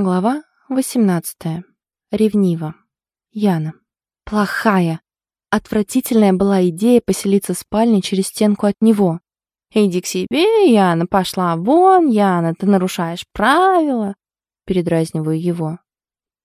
Глава 18. Ревнива. Яна. Плохая. Отвратительная была идея поселиться в спальне через стенку от него. «Иди к себе, Яна, пошла вон, Яна, ты нарушаешь правила!» Передразниваю его.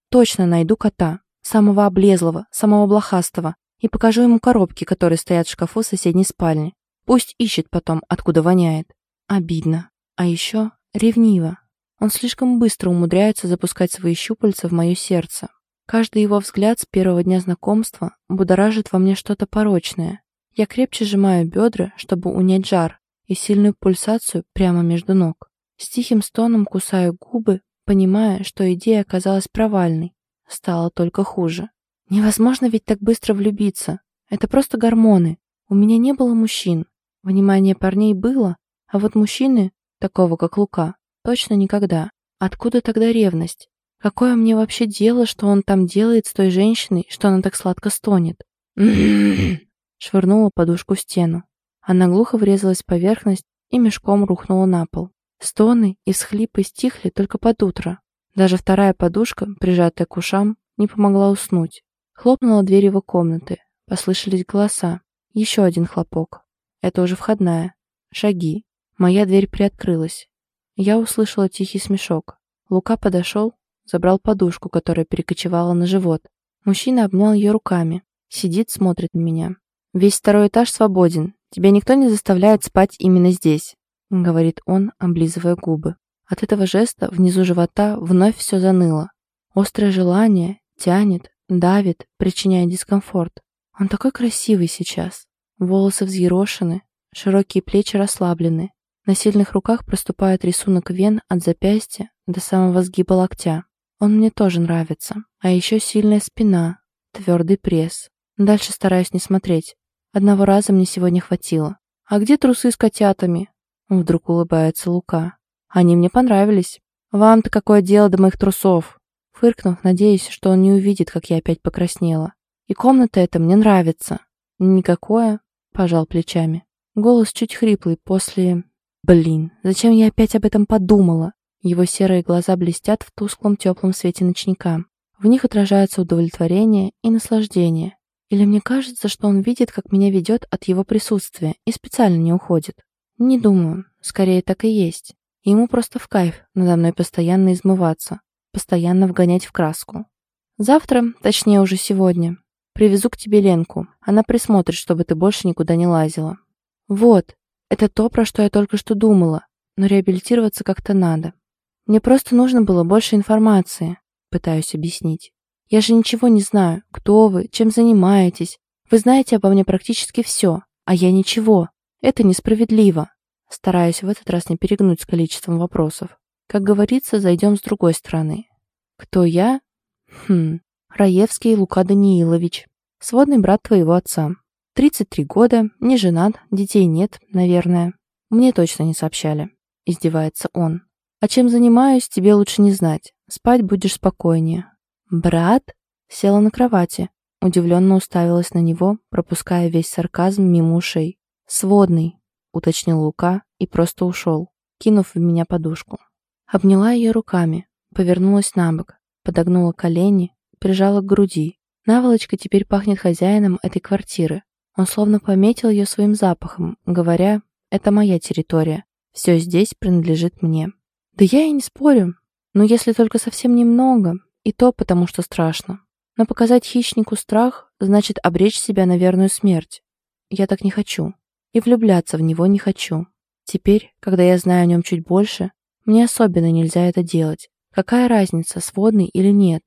Точно найду кота, самого облезлого, самого блохастого, и покажу ему коробки, которые стоят в шкафу соседней спальни. Пусть ищет потом, откуда воняет. Обидно. А еще ревниво. Он слишком быстро умудряется запускать свои щупальца в мое сердце. Каждый его взгляд с первого дня знакомства будоражит во мне что-то порочное. Я крепче сжимаю бедра, чтобы унять жар и сильную пульсацию прямо между ног. С тихим стоном кусаю губы, понимая, что идея оказалась провальной. Стало только хуже. Невозможно ведь так быстро влюбиться. Это просто гормоны. У меня не было мужчин. Внимание парней было, а вот мужчины, такого как Лука, Точно никогда. Откуда тогда ревность? Какое мне вообще дело, что он там делает с той женщиной, что она так сладко стонет? Швырнула подушку в стену. Она глухо врезалась в поверхность и мешком рухнула на пол. Стоны и всхлипы стихли только под утро. Даже вторая подушка, прижатая к ушам, не помогла уснуть. Хлопнула дверь его комнаты. Послышались голоса. Еще один хлопок. Это уже входная. Шаги. Моя дверь приоткрылась. Я услышала тихий смешок. Лука подошел, забрал подушку, которая перекочевала на живот. Мужчина обнял ее руками. Сидит, смотрит на меня. «Весь второй этаж свободен. Тебя никто не заставляет спать именно здесь», — говорит он, облизывая губы. От этого жеста внизу живота вновь все заныло. Острое желание тянет, давит, причиняя дискомфорт. Он такой красивый сейчас. Волосы взъерошены, широкие плечи расслаблены, на сильных руках проступает рисунок вен от запястья до самого сгиба локтя. Он мне тоже нравится. А еще сильная спина, твердый пресс. Дальше стараюсь не смотреть. Одного раза мне сегодня хватило. «А где трусы с котятами?» Вдруг улыбается Лука. «Они мне понравились. Вам-то какое дело до моих трусов?» Фыркнув, надеюсь, что он не увидит, как я опять покраснела. «И комната эта мне нравится». «Никакое?» — пожал плечами. Голос чуть хриплый после Блин, зачем я опять об этом подумала? Его серые глаза блестят в тусклом теплом свете ночника. В них отражается удовлетворение и наслаждение. Или мне кажется, что он видит, как меня ведет от его присутствия и специально не уходит? Не думаю. Скорее так и есть. ему просто в кайф надо мной постоянно измываться, постоянно вгонять в краску. Завтра, точнее уже сегодня, привезу к тебе Ленку. Она присмотрит, чтобы ты больше никуда не лазила. Вот, это то, про что я только что думала, но реабилитироваться как-то надо. Мне просто нужно было больше информации, пытаюсь объяснить. Я же ничего не знаю, кто вы, чем занимаетесь. Вы знаете обо мне практически все, а я ничего. Это несправедливо. Стараюсь в этот раз не перегнуть с количеством вопросов. Как говорится, зайдем с другой стороны. Кто я? Хм, Раевский Лука Даниилович, сводный брат твоего отца. 33 года, не женат, детей нет, наверное. Мне точно не сообщали. Издевается он. А чем занимаюсь, тебе лучше не знать. Спать будешь спокойнее. Брат? Села на кровати. Удивленно уставилась на него, пропуская весь сарказм мимо ушей. «Сводный», — уточнил Лука и просто ушел, кинув в меня подушку. Обняла ее руками, повернулась на бок, подогнула колени, прижала к груди. Наволочка теперь пахнет хозяином этой квартиры, он словно пометил ее своим запахом, говоря, «Это моя территория, все здесь принадлежит мне». Да я и не спорю, но если только совсем немного, и то потому, что страшно. Но показать хищнику страх значит обречь себя на верную смерть. Я так не хочу. И влюбляться в него не хочу. Теперь, когда я знаю о нем чуть больше, мне особенно нельзя это делать. Какая разница, сводный или нет?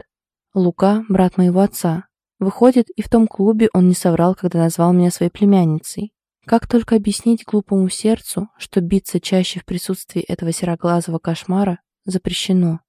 Лука – брат моего отца, Выходит, и в том клубе он не соврал, когда назвал меня своей племянницей. Как только объяснить глупому сердцу, что биться чаще в присутствии этого сероглазого кошмара запрещено?